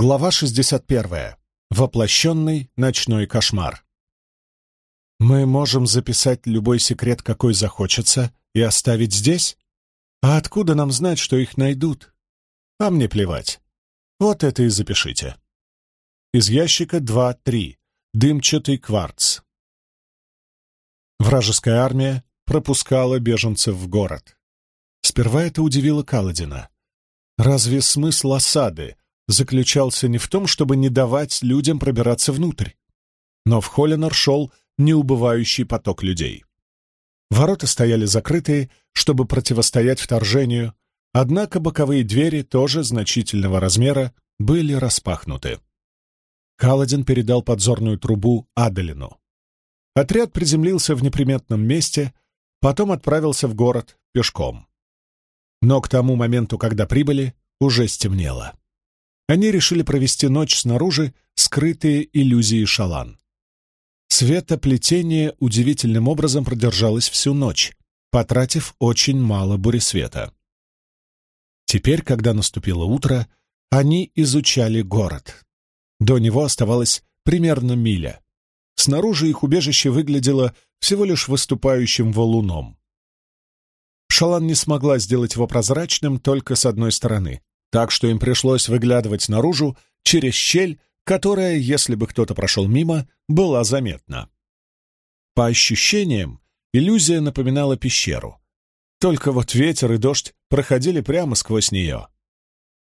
Глава 61. Воплощенный ночной кошмар. Мы можем записать любой секрет, какой захочется, и оставить здесь? А откуда нам знать, что их найдут? А мне плевать. Вот это и запишите. Из ящика 2-3. Дымчатый кварц. Вражеская армия пропускала беженцев в город. Сперва это удивило Каладина. Разве смысл осады заключался не в том, чтобы не давать людям пробираться внутрь. Но в Холлинор шел неубывающий поток людей. Ворота стояли закрытые, чтобы противостоять вторжению, однако боковые двери, тоже значительного размера, были распахнуты. Каладин передал подзорную трубу Аделину. Отряд приземлился в неприметном месте, потом отправился в город пешком. Но к тому моменту, когда прибыли, уже стемнело. Они решили провести ночь снаружи, скрытые иллюзии шалан. Светоплетение удивительным образом продержалось всю ночь, потратив очень мало буресвета. Теперь, когда наступило утро, они изучали город. До него оставалось примерно миля. Снаружи их убежище выглядело всего лишь выступающим валуном. Шалан не смогла сделать его прозрачным только с одной стороны так что им пришлось выглядывать наружу через щель, которая, если бы кто-то прошел мимо, была заметна. По ощущениям, иллюзия напоминала пещеру. Только вот ветер и дождь проходили прямо сквозь нее.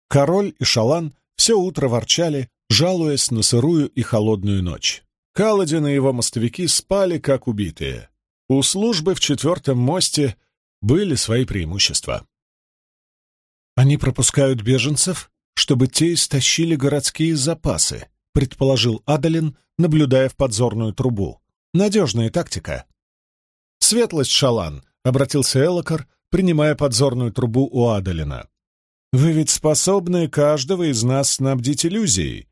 Король и Шалан все утро ворчали, жалуясь на сырую и холодную ночь. Каладин и его мостовики спали, как убитые. У службы в четвертом мосте были свои преимущества. «Они пропускают беженцев, чтобы те истощили городские запасы», предположил Адалин, наблюдая в подзорную трубу. «Надежная тактика». «Светлость, Шалан», — обратился Элокар, принимая подзорную трубу у Адалина. «Вы ведь способны каждого из нас снабдить иллюзией.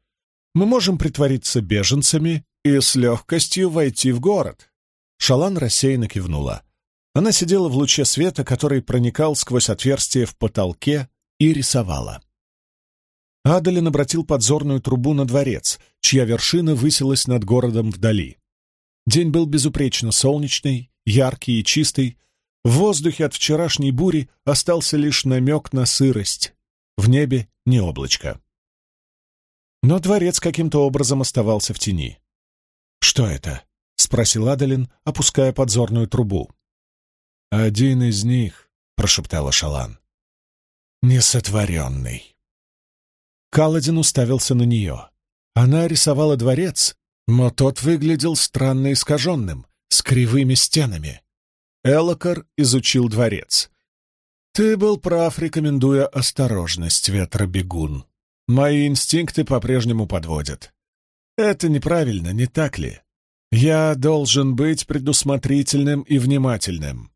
Мы можем притвориться беженцами и с легкостью войти в город». Шалан рассеянно кивнула. Она сидела в луче света, который проникал сквозь отверстие в потолке и рисовала. Адалин обратил подзорную трубу на дворец, чья вершина высилась над городом вдали. День был безупречно солнечный, яркий и чистый. В воздухе от вчерашней бури остался лишь намек на сырость. В небе не облачко. Но дворец каким-то образом оставался в тени. «Что это?» — спросил Адалин, опуская подзорную трубу. «Один из них», — прошептала Шалан несотворенный. Каладин уставился на нее. Она рисовала дворец, но тот выглядел странно искаженным, с кривыми стенами. Элокар изучил дворец. «Ты был прав, рекомендуя осторожность, ветробегун. Мои инстинкты по-прежнему подводят. Это неправильно, не так ли? Я должен быть предусмотрительным и внимательным».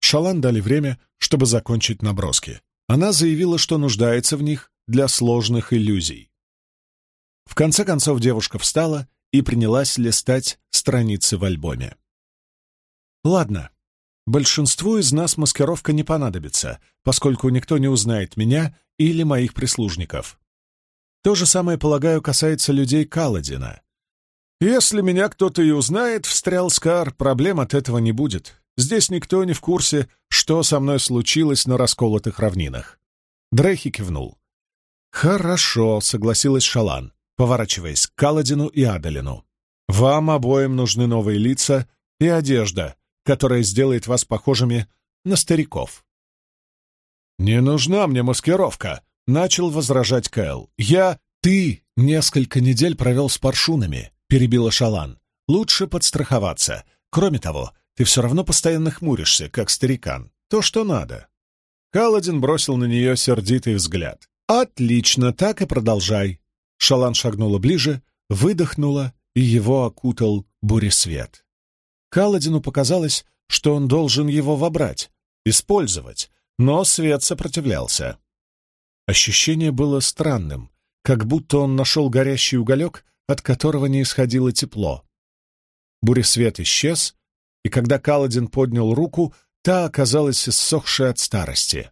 Шалан дали время, чтобы закончить наброски. Она заявила, что нуждается в них для сложных иллюзий. В конце концов девушка встала и принялась листать страницы в альбоме. «Ладно, большинству из нас маскировка не понадобится, поскольку никто не узнает меня или моих прислужников. То же самое, полагаю, касается людей Каладина. Если меня кто-то и узнает, — встрял Скар, — проблем от этого не будет. Здесь никто не в курсе, что со мной случилось на расколотых равнинах. Дрейхи кивнул. «Хорошо», — согласилась Шалан, поворачиваясь к Каладину и Адалину. «Вам обоим нужны новые лица и одежда, которая сделает вас похожими на стариков». «Не нужна мне маскировка», — начал возражать Кэл. «Я... Ты несколько недель провел с паршунами», — перебила Шалан. «Лучше подстраховаться. Кроме того, ты все равно постоянно хмуришься, как старикан. То, что надо». Каладин бросил на нее сердитый взгляд. «Отлично, так и продолжай». Шалан шагнула ближе, выдохнула, и его окутал буресвет. Каладину показалось, что он должен его вобрать, использовать, но свет сопротивлялся. Ощущение было странным, как будто он нашел горящий уголек, от которого не исходило тепло. Буресвет исчез, и когда Каладин поднял руку, та оказалась иссохшей от старости.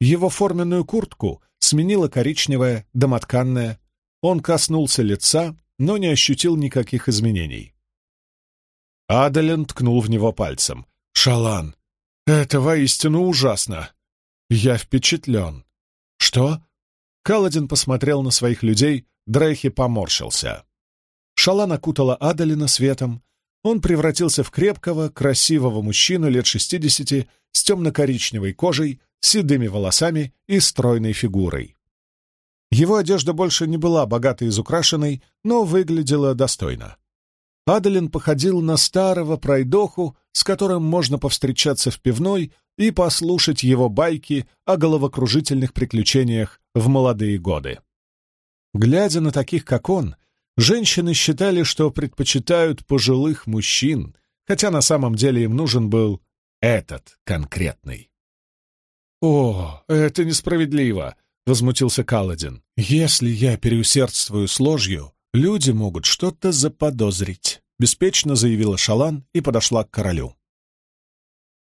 Его форменную куртку сменила коричневая домотканная он коснулся лица, но не ощутил никаких изменений. Адален ткнул в него пальцем. «Шалан, это воистину ужасно! Я впечатлен!» «Что?» Каладин посмотрел на своих людей, Дрейхи поморщился. Шалан окутала Адалина светом. Он превратился в крепкого, красивого мужчину лет шестидесяти с темно-коричневой кожей, седыми волосами и стройной фигурой. Его одежда больше не была богатой и изукрашенной, но выглядела достойно. Адалин походил на старого пройдоху, с которым можно повстречаться в пивной и послушать его байки о головокружительных приключениях в молодые годы. Глядя на таких, как он, женщины считали, что предпочитают пожилых мужчин, хотя на самом деле им нужен был этот конкретный. «О, это несправедливо!» — возмутился Каладин. «Если я переусердствую с ложью, люди могут что-то заподозрить», — беспечно заявила Шалан и подошла к королю.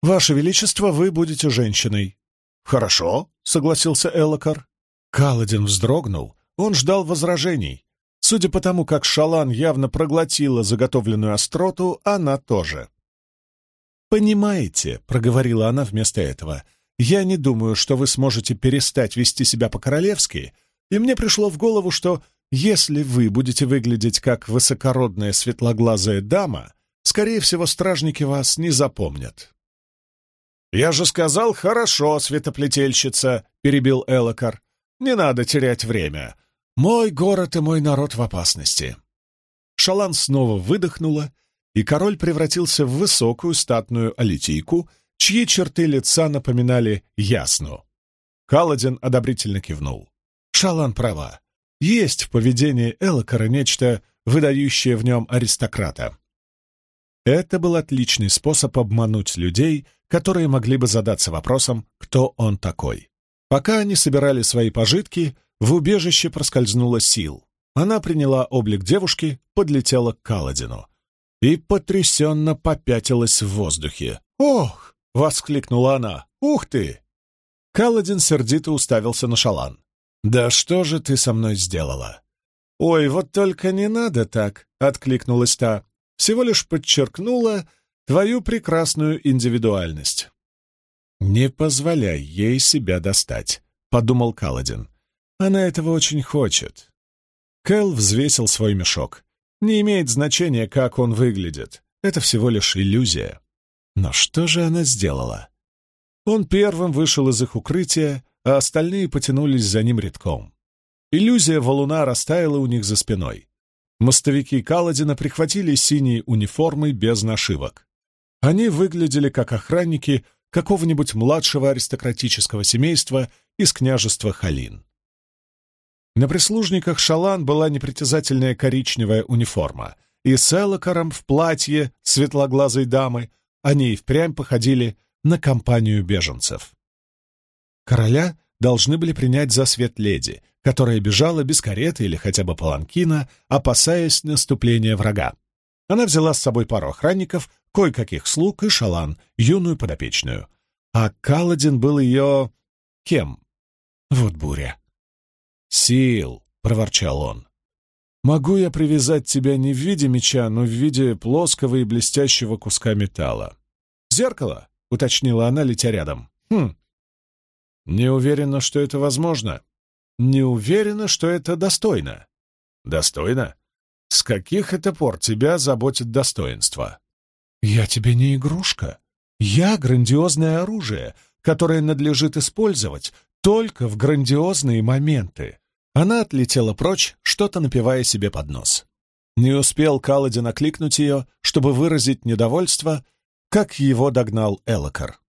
«Ваше Величество, вы будете женщиной». «Хорошо», — согласился Элокар. Каладин вздрогнул, он ждал возражений. Судя по тому, как Шалан явно проглотила заготовленную остроту, она тоже. «Понимаете», — проговорила она вместо этого, — я не думаю, что вы сможете перестать вести себя по-королевски, и мне пришло в голову, что если вы будете выглядеть как высокородная светлоглазая дама, скорее всего, стражники вас не запомнят. «Я же сказал, хорошо, светоплетельщица», — перебил Элокар. «Не надо терять время. Мой город и мой народ в опасности». Шалан снова выдохнула, и король превратился в высокую статную алитийку, чьи черты лица напоминали ясну. Каладин одобрительно кивнул. Шалан права. Есть в поведении Элокара нечто, выдающее в нем аристократа. Это был отличный способ обмануть людей, которые могли бы задаться вопросом, кто он такой. Пока они собирали свои пожитки, в убежище проскользнула сил. Она приняла облик девушки, подлетела к Каладину и потрясенно попятилась в воздухе. «Ох!» — воскликнула она. «Ух ты!» Каладин сердито уставился на Шалан. «Да что же ты со мной сделала?» «Ой, вот только не надо так!» — откликнулась та. «Всего лишь подчеркнула твою прекрасную индивидуальность». «Не позволяй ей себя достать», — подумал Каладин. «Она этого очень хочет». Кэл взвесил свой мешок. «Не имеет значения, как он выглядит. Это всего лишь иллюзия». Но что же она сделала? Он первым вышел из их укрытия, а остальные потянулись за ним редком. Иллюзия валуна растаяла у них за спиной. Мостовики Каладина прихватили синие униформы без нашивок. Они выглядели как охранники какого-нибудь младшего аристократического семейства из княжества Халин. На прислужниках Шалан была непритязательная коричневая униформа, и с Элокаром в платье светлоглазой дамы они и впрямь походили на компанию беженцев. Короля должны были принять за свет леди, которая бежала без кареты или хотя бы паланкина, опасаясь наступления врага. Она взяла с собой пару охранников, кое-каких слуг и шалан, юную подопечную. А Каладин был ее... кем? Вот буря. «Сил!» — проворчал он. Могу я привязать тебя не в виде меча, но в виде плоского и блестящего куска металла. Зеркало, уточнила она, летя рядом. Хм. Не уверена, что это возможно. Не уверена, что это достойно. Достойно? С каких это пор тебя заботит достоинство? Я тебе не игрушка. Я грандиозное оружие, которое надлежит использовать только в грандиозные моменты. Она отлетела прочь, что-то напивая себе под нос. Не успел Каладин окликнуть ее, чтобы выразить недовольство, как его догнал Элокар.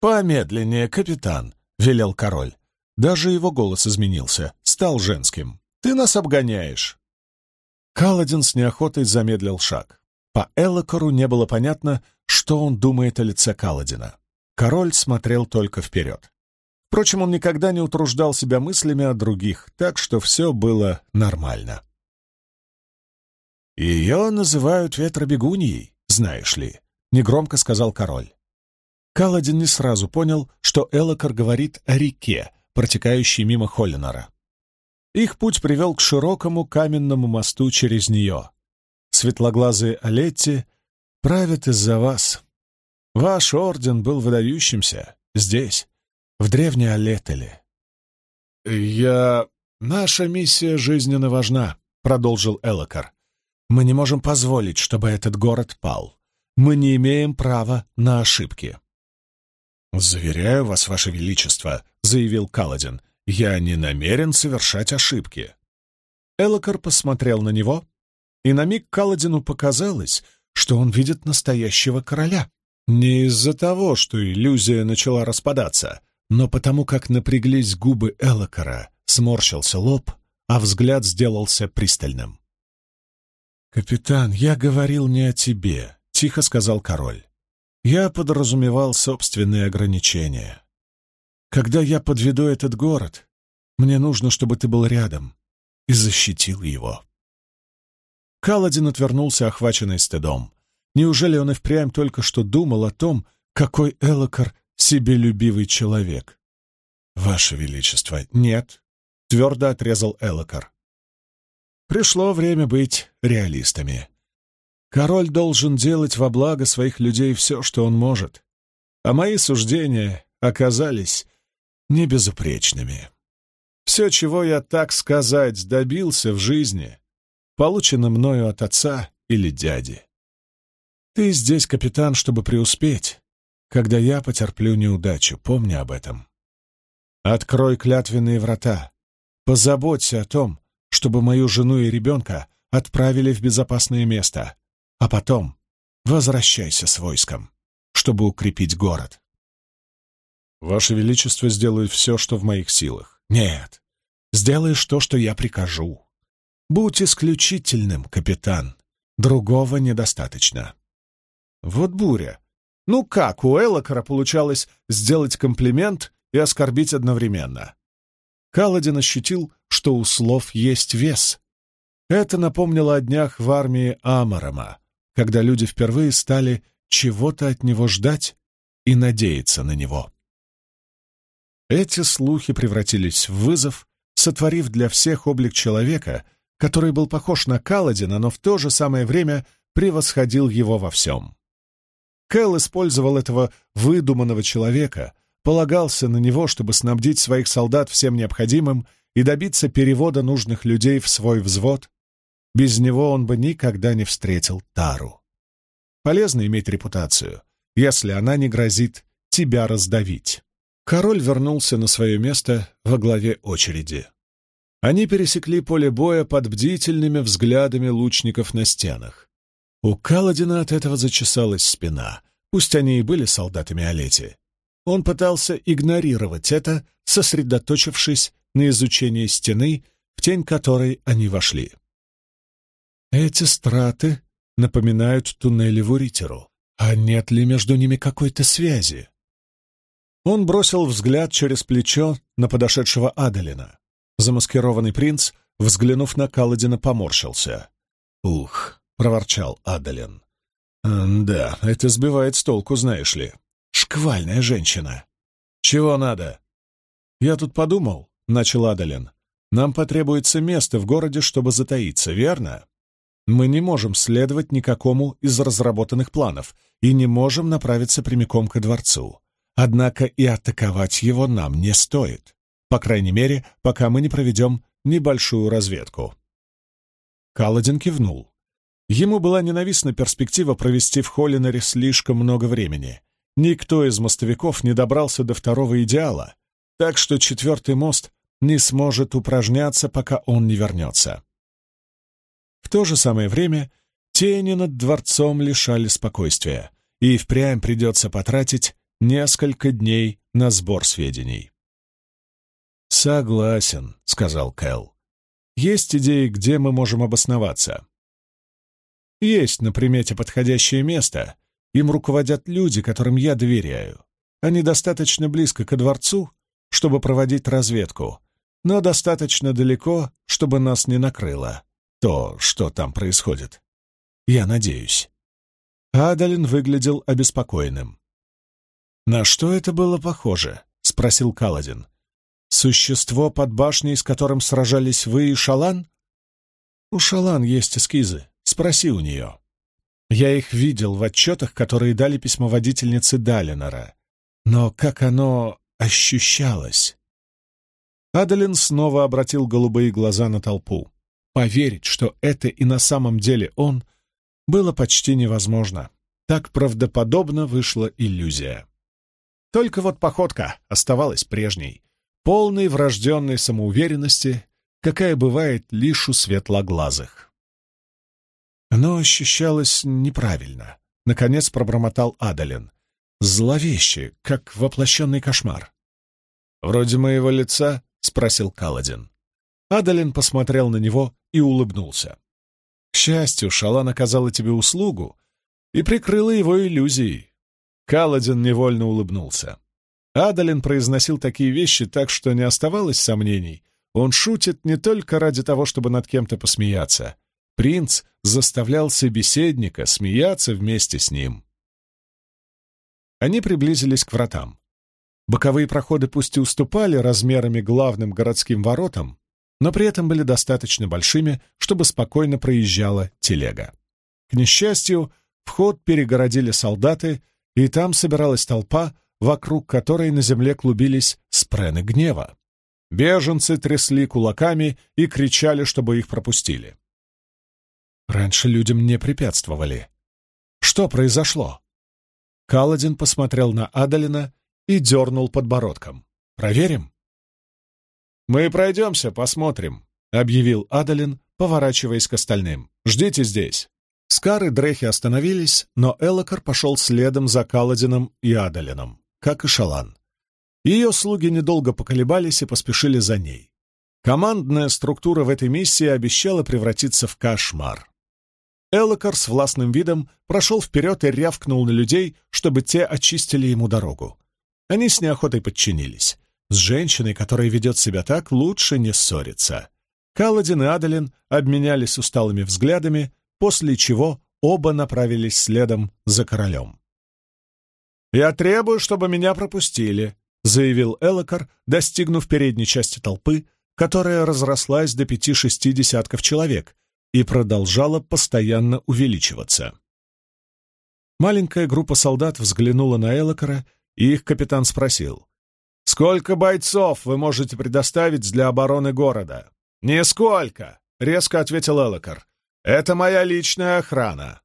«Помедленнее, капитан», — велел король. Даже его голос изменился, стал женским. «Ты нас обгоняешь». Каладин с неохотой замедлил шаг. По Элокару не было понятно, что он думает о лице Каладина. Король смотрел только вперед. Впрочем, он никогда не утруждал себя мыслями о других, так что все было нормально. «Ее называют ветробегуньей, знаешь ли», — негромко сказал король. Каладин не сразу понял, что Элокар говорит о реке, протекающей мимо Холлинора. Их путь привел к широкому каменному мосту через нее. Светлоглазые Олетти правят из-за вас. Ваш орден был выдающимся здесь, в древней Олетеле. «Я... Наша миссия жизненно важна», — продолжил Элокар. «Мы не можем позволить, чтобы этот город пал. Мы не имеем права на ошибки». «Заверяю вас, Ваше Величество», — заявил Каладин, — «я не намерен совершать ошибки». Элокар посмотрел на него, и на миг Каладину показалось, что он видит настоящего короля. Не из-за того, что иллюзия начала распадаться, но потому как напряглись губы Элокара, сморщился лоб, а взгляд сделался пристальным. «Капитан, я говорил не о тебе», — тихо сказал король. «Я подразумевал собственные ограничения. Когда я подведу этот город, мне нужно, чтобы ты был рядом и защитил его». Каладин отвернулся, охваченный стыдом. Неужели он и впрямь только что думал о том, какой Элокар себелюбивый человек? «Ваше Величество, нет», — твердо отрезал Элокар. Пришло время быть реалистами. Король должен делать во благо своих людей все, что он может, а мои суждения оказались небезупречными. Все, чего я, так сказать, добился в жизни, получено мною от отца или дяди. Ты здесь, капитан, чтобы преуспеть, когда я потерплю неудачу, помни об этом. Открой клятвенные врата, позаботься о том, чтобы мою жену и ребенка отправили в безопасное место, а потом возвращайся с войском, чтобы укрепить город. Ваше Величество сделает все, что в моих силах. Нет, сделаешь то, что я прикажу. Будь исключительным, капитан. Другого недостаточно. Вот буря. Ну как у Элокара получалось сделать комплимент и оскорбить одновременно? Каладин ощутил, что у слов есть вес. Это напомнило о днях в армии Амарама, когда люди впервые стали чего-то от него ждать и надеяться на него. Эти слухи превратились в вызов, сотворив для всех облик человека — который был похож на Каладина, но в то же самое время превосходил его во всем. Кэл использовал этого выдуманного человека, полагался на него, чтобы снабдить своих солдат всем необходимым и добиться перевода нужных людей в свой взвод. Без него он бы никогда не встретил Тару. Полезно иметь репутацию, если она не грозит тебя раздавить. Король вернулся на свое место во главе очереди. Они пересекли поле боя под бдительными взглядами лучников на стенах. У Каладина от этого зачесалась спина, пусть они и были солдатами Олети. Он пытался игнорировать это, сосредоточившись на изучении стены, в тень которой они вошли. Эти страты напоминают туннели в Уритеру. А нет ли между ними какой-то связи? Он бросил взгляд через плечо на подошедшего Адалина. Замаскированный принц, взглянув на Каладина, поморщился. «Ух!» — проворчал Адален. «Да, это сбивает с толку, знаешь ли. Шквальная женщина. Чего надо?» «Я тут подумал», — начал Адален. «Нам потребуется место в городе, чтобы затаиться, верно? Мы не можем следовать никакому из разработанных планов и не можем направиться прямиком к дворцу. Однако и атаковать его нам не стоит. По крайней мере, пока мы не проведем небольшую разведку. Каладин кивнул. Ему была ненавистна перспектива провести в Холлинере слишком много времени. Никто из мостовиков не добрался до второго идеала, так что четвертый мост не сможет упражняться, пока он не вернется. В то же самое время тени над дворцом лишали спокойствия, и впрямь придется потратить несколько дней на сбор сведений. «Согласен», — сказал Кэл. «Есть идеи, где мы можем обосноваться?» «Есть на примете подходящее место. Им руководят люди, которым я доверяю. Они достаточно близко ко дворцу, чтобы проводить разведку, но достаточно далеко, чтобы нас не накрыло то, что там происходит. Я надеюсь». Адалин выглядел обеспокоенным. «На что это было похоже?» — спросил Каладин. Существо под башней, с которым сражались вы и Шалан? У Шалан есть эскизы. Спроси у нее. Я их видел в отчетах, которые дали письмоводительнице Далинора. Но как оно ощущалось? Адалин снова обратил голубые глаза на толпу. Поверить, что это и на самом деле он, было почти невозможно. Так правдоподобно вышла иллюзия. Только вот походка оставалась прежней, полной врожденной самоуверенности, какая бывает лишь у светлоглазых. Оно ощущалось неправильно. Наконец пробормотал Адалин. Зловеще, как воплощенный кошмар. «Вроде моего лица?» — спросил Каладин. Адалин посмотрел на него и улыбнулся. К счастью, Шалан оказала тебе услугу и прикрыла его иллюзией. Каладин невольно улыбнулся. Адалин произносил такие вещи так, что не оставалось сомнений. Он шутит не только ради того, чтобы над кем-то посмеяться. Принц заставлял собеседника смеяться вместе с ним. Они приблизились к вратам. Боковые проходы пусть и уступали размерами главным городским воротам, но при этом были достаточно большими, чтобы спокойно проезжала телега. К несчастью, вход перегородили солдаты, и там собиралась толпа, вокруг которой на земле клубились спрены гнева. Беженцы трясли кулаками и кричали, чтобы их пропустили. Раньше людям не препятствовали. Что произошло? Каладин посмотрел на Адалина и дернул подбородком. «Проверим?» «Мы пройдемся, посмотрим», — объявил Адалин, поворачиваясь к остальным. «Ждите здесь». Скар и Дрехи остановились, но Элокар пошел следом за Каладином и Адалином, как и Шалан. Ее слуги недолго поколебались и поспешили за ней. Командная структура в этой миссии обещала превратиться в кошмар. Элокар с властным видом прошел вперед и рявкнул на людей, чтобы те очистили ему дорогу. Они с неохотой подчинились. С женщиной, которая ведет себя так, лучше не ссориться. Каладин и Адалин обменялись усталыми взглядами, после чего оба направились следом за королем. «Я требую, чтобы меня пропустили», — заявил Элокар, достигнув передней части толпы, которая разрослась до пяти-шести десятков человек и продолжала постоянно увеличиваться. Маленькая группа солдат взглянула на Элокара, и их капитан спросил, «Сколько бойцов вы можете предоставить для обороны города?» «Нисколько!» — резко ответил Элокар. «Это моя личная охрана».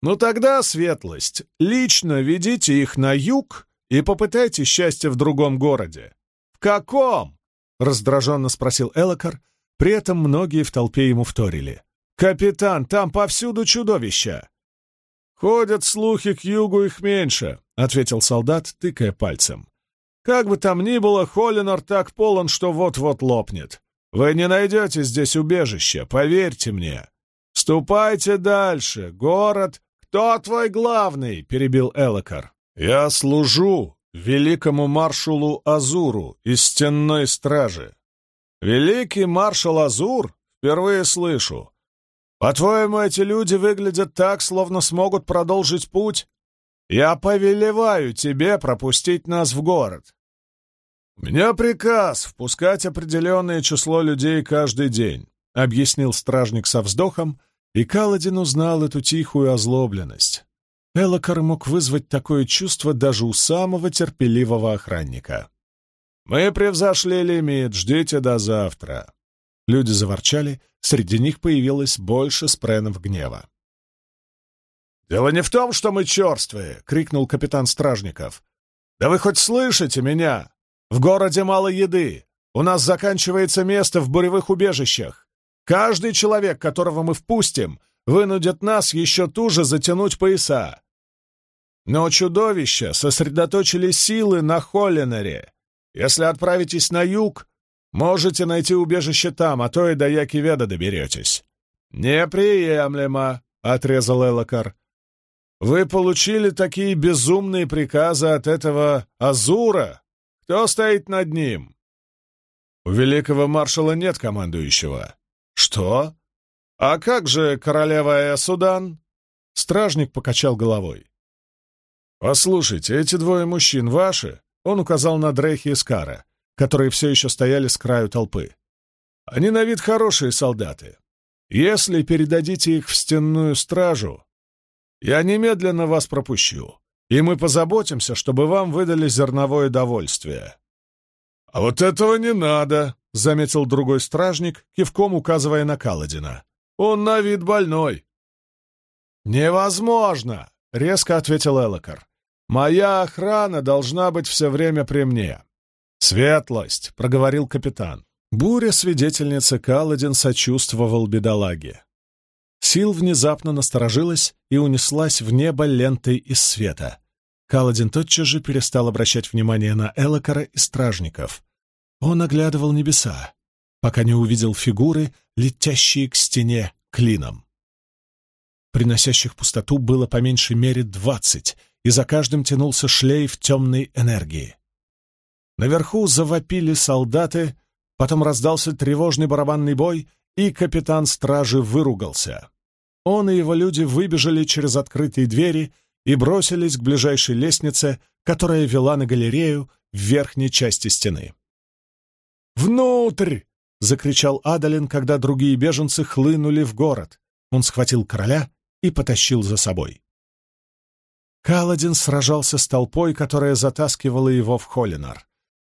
«Ну тогда, светлость, лично ведите их на юг и попытайте счастье в другом городе». «В каком?» — раздраженно спросил Элокар, при этом многие в толпе ему вторили. «Капитан, там повсюду чудовища!» «Ходят слухи, к югу их меньше», — ответил солдат, тыкая пальцем. Как бы там ни было, Холлинор так полон, что вот-вот лопнет. Вы не найдете здесь убежища, поверьте мне. Ступайте дальше, город. Кто твой главный? перебил Элокар. Я служу великому маршалу Азуру из стенной стражи. Великий маршал Азур? Впервые слышу. По-твоему, эти люди выглядят так, словно смогут продолжить путь? Я повелеваю тебе пропустить нас в город. У меня приказ впускать определенное число людей каждый день, объяснил стражник со вздохом, и Каладин узнал эту тихую озлобленность. Элокар мог вызвать такое чувство даже у самого терпеливого охранника. «Мы превзошли лимит, ждите до завтра». Люди заворчали, среди них появилось больше спренов гнева. «Дело не в том, что мы черствые!» — крикнул капитан Стражников. «Да вы хоть слышите меня? В городе мало еды. У нас заканчивается место в буревых убежищах. Каждый человек, которого мы впустим, вынудит нас еще туже затянуть пояса. Но чудовища сосредоточили силы на Холлинере. Если отправитесь на юг, можете найти убежище там, а то и до Якиведа доберетесь». «Неприемлемо», — отрезал Элокар. Вы получили такие безумные приказы от этого Азура? Кто стоит над ним? У великого маршала нет командующего. Что? А как же королева Судан? Стражник покачал головой. «Послушайте, эти двое мужчин ваши?» Он указал на Дрейхи и Скара. которые все еще стояли с краю толпы. «Они на вид хорошие солдаты. Если передадите их в стенную стражу, я немедленно вас пропущу, и мы позаботимся, чтобы вам выдали зерновое довольствие». «А вот этого не надо», — заметил другой стражник, кивком указывая на Каладина. «Он на вид больной». «Невозможно!» — резко ответил Элокар. «Моя охрана должна быть все время при мне». «Светлость!» — проговорил капитан. Буря-свидетельница Каладин сочувствовал бедолаге. Сил внезапно насторожилась и унеслась в небо лентой из света. Каладин тотчас же перестал обращать внимание на Элокара и стражников. Он оглядывал небеса, пока не увидел фигуры, летящие к стене клином. Приносящих пустоту было по меньшей мере двадцать, и за каждым тянулся шлейф темной энергии. Наверху завопили солдаты, потом раздался тревожный барабанный бой, и капитан стражи выругался. Он и его люди выбежали через открытые двери и бросились к ближайшей лестнице, которая вела на галерею в верхней части стены. «Внутрь!» — закричал Адалин, когда другие беженцы хлынули в город. Он схватил короля и потащил за собой. Каладин сражался с толпой, которая затаскивала его в Холинар.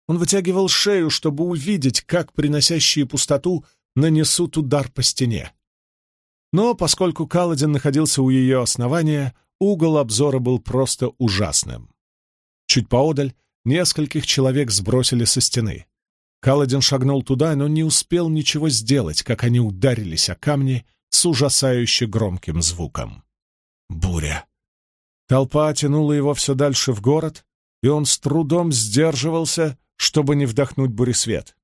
Он вытягивал шею, чтобы увидеть, как приносящие пустоту нанесут удар по стене. Но поскольку Каладин находился у ее основания, угол обзора был просто ужасным. Чуть поодаль нескольких человек сбросили со стены. Каладин шагнул туда, но не успел ничего сделать, как они ударились о камни с ужасающе громким звуком. Буря. Толпа тянула его все дальше в город, и он с трудом сдерживался, чтобы не вдохнуть буресвет.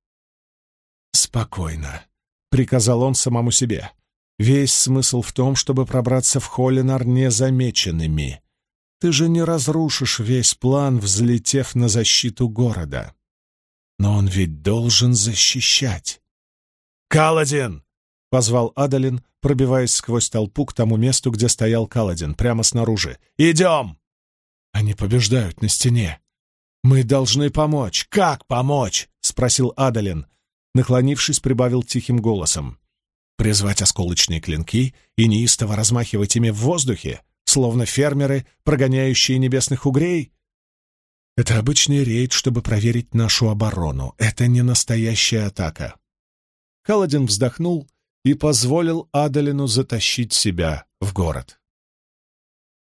«Спокойно», — приказал он самому себе. «Весь смысл в том, чтобы пробраться в Холлинар незамеченными. Ты же не разрушишь весь план, взлетев на защиту города. Но он ведь должен защищать». «Каладин!» — позвал Адалин, пробиваясь сквозь толпу к тому месту, где стоял Каладин, прямо снаружи. «Идем!» «Они побеждают на стене. Мы должны помочь. Как помочь?» — спросил Адалин. Наклонившись, прибавил тихим голосом. «Призвать осколочные клинки и неистово размахивать ими в воздухе, словно фермеры, прогоняющие небесных угрей?» Это обычный рейд, чтобы проверить нашу оборону. Это не настоящая атака. Каладин вздохнул и позволил Адалину затащить себя в город.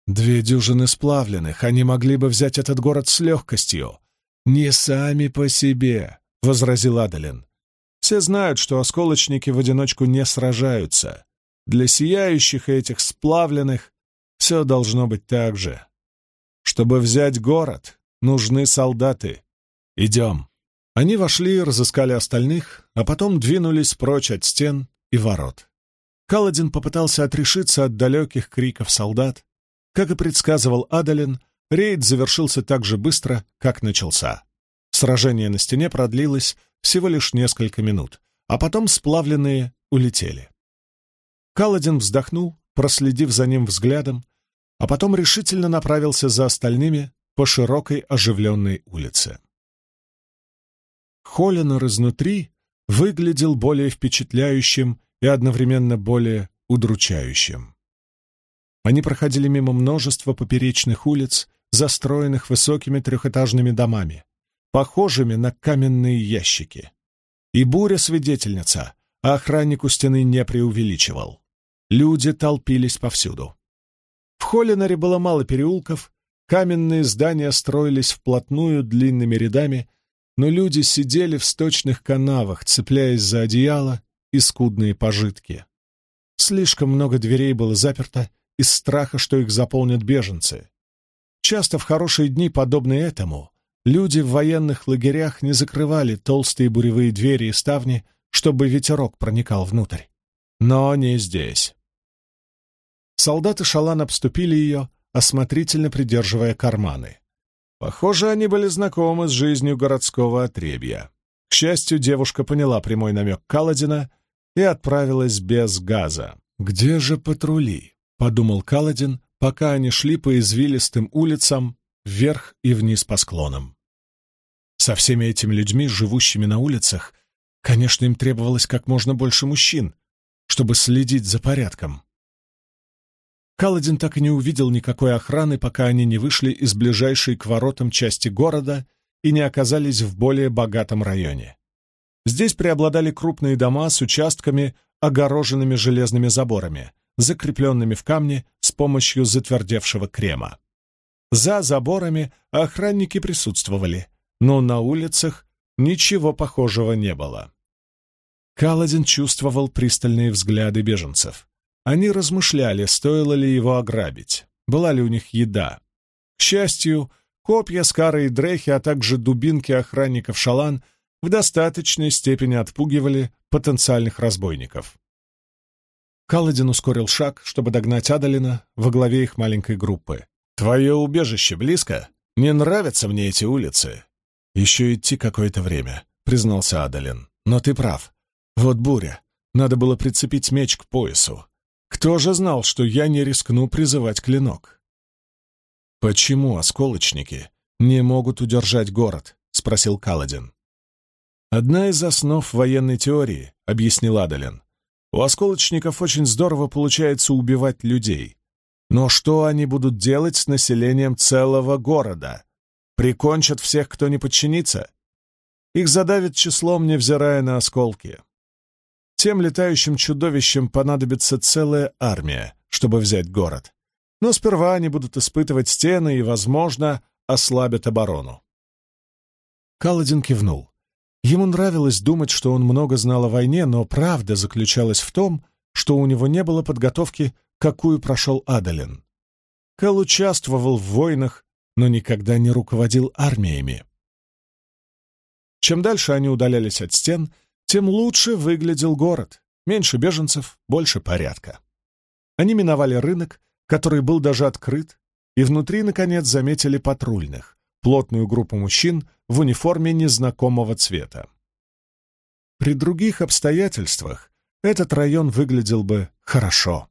Две дюжины сплавленных, они могли бы взять этот город с легкостью. «Не сами по себе», — возразил Адалин. «Все знают, что осколочники в одиночку не сражаются. Для сияющих этих сплавленных все должно быть так же. Чтобы взять город, нужны солдаты. Идем». Они вошли, разыскали остальных, а потом двинулись прочь от стен и ворот. Каладин попытался отрешиться от далеких криков солдат. Как и предсказывал Адалин, рейд завершился так же быстро, как начался. Сражение на стене продлилось всего лишь несколько минут, а потом сплавленные улетели. Каладин вздохнул, проследив за ним взглядом, а потом решительно направился за остальными по широкой оживленной улице. Холлинор изнутри выглядел более впечатляющим и одновременно более удручающим. Они проходили мимо множества поперечных улиц, застроенных высокими трехэтажными домами, похожими на каменные ящики. И буря-свидетельница, а охранник у стены не преувеличивал. Люди толпились повсюду. В Холлинаре было мало переулков, каменные здания строились вплотную длинными рядами, но люди сидели в сточных канавах, цепляясь за одеяло и скудные пожитки. Слишком много дверей было заперто из страха, что их заполнят беженцы. Часто в хорошие дни, подобные этому, люди в военных лагерях не закрывали толстые буревые двери и ставни, чтобы ветерок проникал внутрь. Но не здесь. Солдаты Шалан обступили ее, осмотрительно придерживая карманы. Похоже, они были знакомы с жизнью городского отребья. К счастью, девушка поняла прямой намек Каладина и отправилась без газа. «Где же патрули?» — подумал Каладин, пока они шли по извилистым улицам вверх и вниз по склонам. Со всеми этими людьми, живущими на улицах, конечно, им требовалось как можно больше мужчин, чтобы следить за порядком. Каладин так и не увидел никакой охраны, пока они не вышли из ближайшей к воротам части города и не оказались в более богатом районе. Здесь преобладали крупные дома с участками, огороженными железными заборами, закрепленными в камне с помощью затвердевшего крема. За заборами охранники присутствовали, но на улицах ничего похожего не было. Каладин чувствовал пристальные взгляды беженцев. Они размышляли, стоило ли его ограбить, была ли у них еда. К счастью, копья, скары и дрехи, а также дубинки охранников шалан в достаточной степени отпугивали потенциальных разбойников. Каладин ускорил шаг, чтобы догнать Адалина во главе их маленькой группы. «Твое убежище близко? Не нравятся мне эти улицы». «Еще идти какое-то время», — признался Адалин. «Но ты прав. Вот буря. Надо было прицепить меч к поясу. Кто же знал, что я не рискну призывать клинок? «Почему осколочники не могут удержать город?» — спросил Каладин. «Одна из основ военной теории», — объяснил Адалин. «У осколочников очень здорово получается убивать людей. Но что они будут делать с населением целого города? Прикончат всех, кто не подчинится? Их задавят числом, невзирая на осколки. Тем летающим чудовищам понадобится целая армия, чтобы взять город. Но сперва они будут испытывать стены и, возможно, ослабят оборону. Каладин кивнул. Ему нравилось думать, что он много знал о войне, но правда заключалась в том, что у него не было подготовки, какую прошел Адалин. Кэл участвовал в войнах, но никогда не руководил армиями. Чем дальше они удалялись от стен, тем лучше выглядел город. Меньше беженцев, больше порядка. Они миновали рынок, который был даже открыт, и внутри, наконец, заметили патрульных, плотную группу мужчин в униформе незнакомого цвета. При других обстоятельствах этот район выглядел бы хорошо.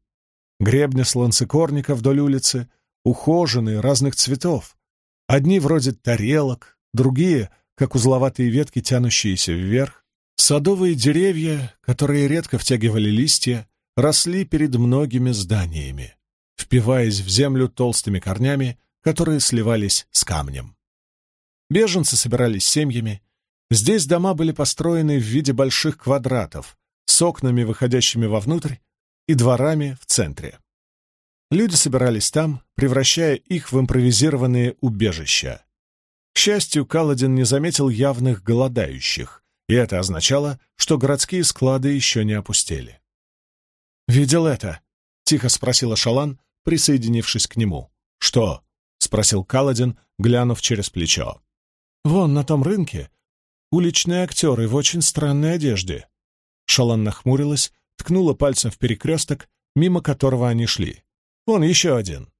Гребни сланцекорника вдоль улицы, ухоженные, разных цветов. Одни вроде тарелок, другие, как узловатые ветки, тянущиеся вверх. Садовые деревья, которые редко втягивали листья, росли перед многими зданиями, впиваясь в землю толстыми корнями, которые сливались с камнем. Беженцы собирались семьями. Здесь дома были построены в виде больших квадратов с окнами, выходящими вовнутрь, и дворами в центре. Люди собирались там, превращая их в импровизированные убежища. К счастью, Каладин не заметил явных голодающих, и это означало, что городские склады еще не опустели. «Видел это?» — тихо спросила Шалан, присоединившись к нему. «Что?» — спросил Каладин, глянув через плечо. «Вон, на том рынке, уличные актеры в очень странной одежде». Шалан нахмурилась, ткнула пальцем в перекресток, мимо которого они шли. «Вон еще один».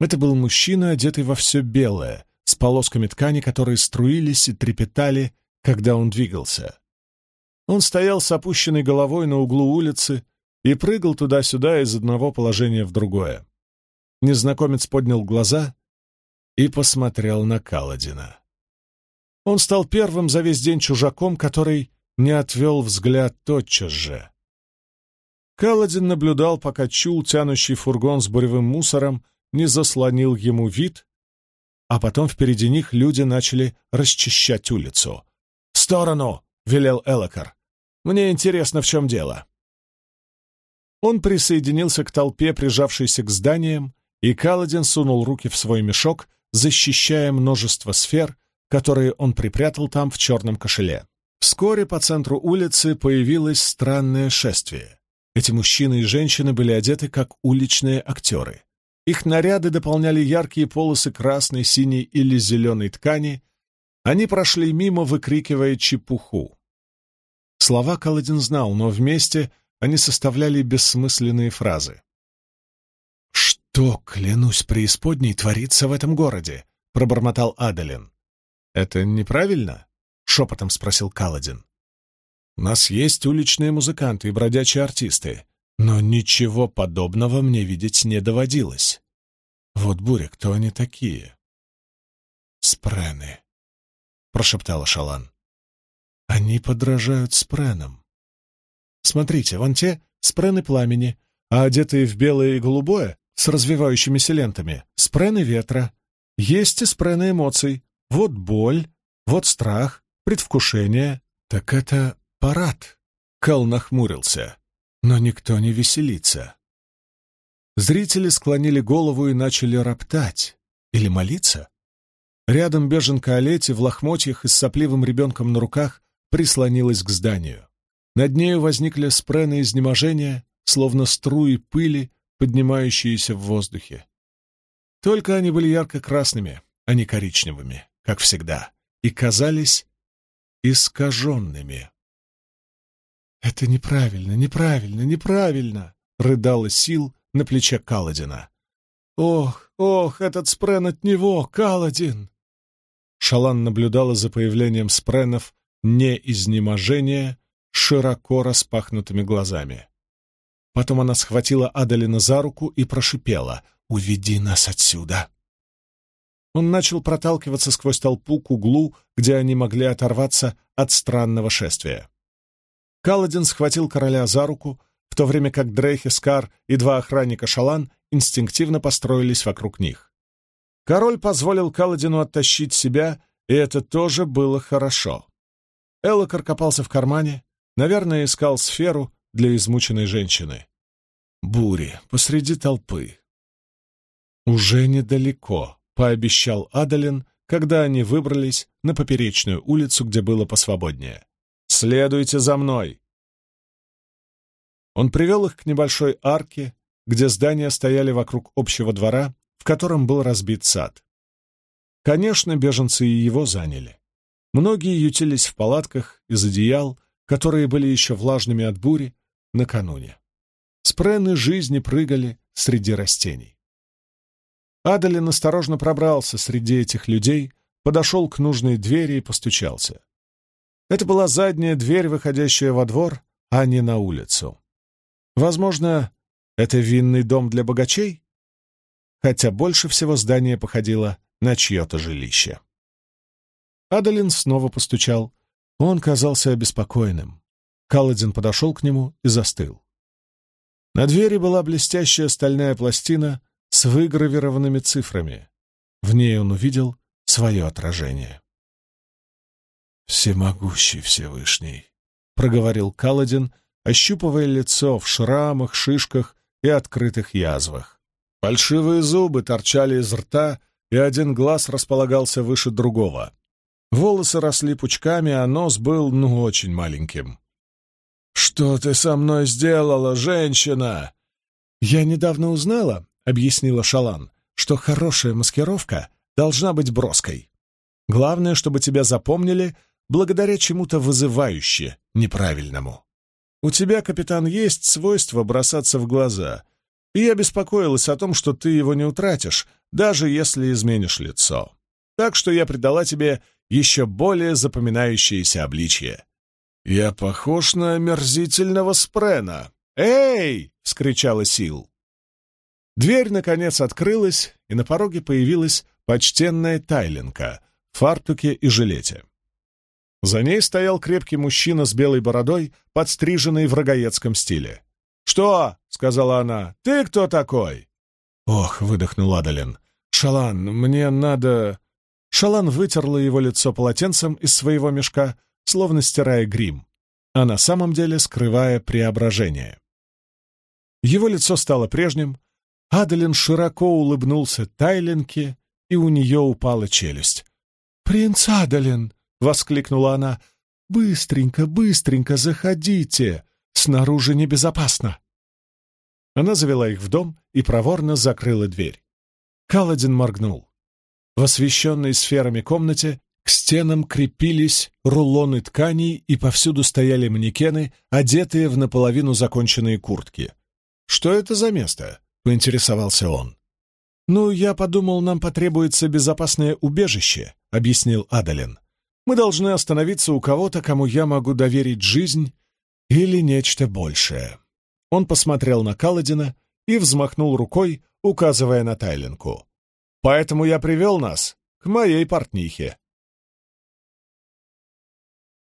Это был мужчина, одетый во все белое, с полосками ткани, которые струились и трепетали, когда он двигался. Он стоял с опущенной головой на углу улицы и прыгал туда-сюда из одного положения в другое. Незнакомец поднял глаза и посмотрел на Каладина. Он стал первым за весь день чужаком, который не отвел взгляд тотчас же. Каладин наблюдал, пока чул, тянущий фургон с буревым мусором, не заслонил ему вид, а потом впереди них люди начали расчищать улицу сторону!» — велел Элокар. «Мне интересно, в чем дело». Он присоединился к толпе, прижавшейся к зданиям, и Каладин сунул руки в свой мешок, защищая множество сфер, которые он припрятал там в черном кошеле. Вскоре по центру улицы появилось странное шествие. Эти мужчины и женщины были одеты как уличные актеры. Их наряды дополняли яркие полосы красной, синей или зеленой ткани, они прошли мимо, выкрикивая чепуху. Слова Каладин знал, но вместе они составляли бессмысленные фразы. «Что, клянусь преисподней, творится в этом городе?» — пробормотал Адалин. «Это неправильно?» — шепотом спросил Каладин. «У нас есть уличные музыканты и бродячие артисты, но ничего подобного мне видеть не доводилось. Вот буря, кто они такие?» «Спрены», — прошептала Шалан. «Они подражают спренам. Смотрите, вон те — спрены пламени, а одетые в белое и голубое, с развивающимися лентами, спрены ветра. Есть и спрены эмоций. Вот боль, вот страх, предвкушение. Так это парад. Кал нахмурился. Но никто не веселится. Зрители склонили голову и начали роптать. Или молиться? Рядом беженка Олети в лохмотьях и с сопливым ребенком на руках прислонилась к зданию. Над нею возникли спрены изнеможения, словно струи пыли, поднимающиеся в воздухе. Только они были ярко-красными, а не коричневыми, как всегда, и казались искаженными. «Это неправильно, неправильно, неправильно!» — рыдала Сил, на плече Каладина. «Ох, ох, этот спрен от него, Каладин!» Шалан наблюдала за появлением спренов не изнеможения широко распахнутыми глазами. Потом она схватила Адалина за руку и прошипела «Уведи нас отсюда!» Он начал проталкиваться сквозь толпу к углу, где они могли оторваться от странного шествия. Каладин схватил короля за руку, в то время как Дрейхи, Скар и два охранника Шалан инстинктивно построились вокруг них. Король позволил Каладину оттащить себя, и это тоже было хорошо. Элокар копался в кармане, наверное, искал сферу для измученной женщины. Бури посреди толпы. «Уже недалеко», — пообещал Адалин, когда они выбрались на поперечную улицу, где было посвободнее. «Следуйте за мной!» Он привел их к небольшой арке, где здания стояли вокруг общего двора, в котором был разбит сад. Конечно, беженцы и его заняли. Многие ютились в палатках из одеял, которые были еще влажными от бури, накануне. Спрены жизни прыгали среди растений. Адалин осторожно пробрался среди этих людей, подошел к нужной двери и постучался. Это была задняя дверь, выходящая во двор, а не на улицу. Возможно, это винный дом для богачей? Хотя больше всего здание походило на чье-то жилище. Адалин снова постучал. Он казался обеспокоенным. Каладин подошел к нему и застыл. На двери была блестящая стальная пластина с выгравированными цифрами. В ней он увидел свое отражение. «Всемогущий Всевышний», — проговорил Каладин, ощупывая лицо в шрамах, шишках и открытых язвах. Фальшивые зубы торчали из рта, и один глаз располагался выше другого. Волосы росли пучками, а нос был, ну, очень маленьким. «Что ты со мной сделала, женщина?» «Я недавно узнала», — объяснила Шалан, «что хорошая маскировка должна быть броской. Главное, чтобы тебя запомнили благодаря чему-то вызывающе неправильному». У тебя, капитан, есть свойство бросаться в глаза, и я беспокоилась о том, что ты его не утратишь, даже если изменишь лицо. Так что я придала тебе еще более запоминающееся обличье. Я похож на омерзительного спрена. «Эй!» — вскричала Сил. Дверь, наконец, открылась, и на пороге появилась почтенная Тайленка в фартуке и жилете. За ней стоял крепкий мужчина с белой бородой, подстриженный в рогаецком стиле. «Что?» — сказала она. «Ты кто такой?» «Ох», — выдохнул Адалин. «Шалан, мне надо...» Шалан вытерла его лицо полотенцем из своего мешка, словно стирая грим, а на самом деле скрывая преображение. Его лицо стало прежним, Адалин широко улыбнулся Тайленке, и у нее упала челюсть. «Принц Адалин!» — воскликнула она. «Быстренько, быстренько заходите! Снаружи небезопасно!» Она завела их в дом и проворно закрыла дверь. Каладин моргнул. В освещенной сферами комнате к стенам крепились рулоны тканей и повсюду стояли манекены, одетые в наполовину законченные куртки. «Что это за место?» — поинтересовался он. «Ну, я подумал, нам потребуется безопасное убежище», — объяснил Адалин. Мы должны остановиться у кого-то, кому я могу доверить жизнь или нечто большее. Он посмотрел на Каладина и взмахнул рукой, указывая на Тайленку. «Поэтому я привел нас к моей портнихе».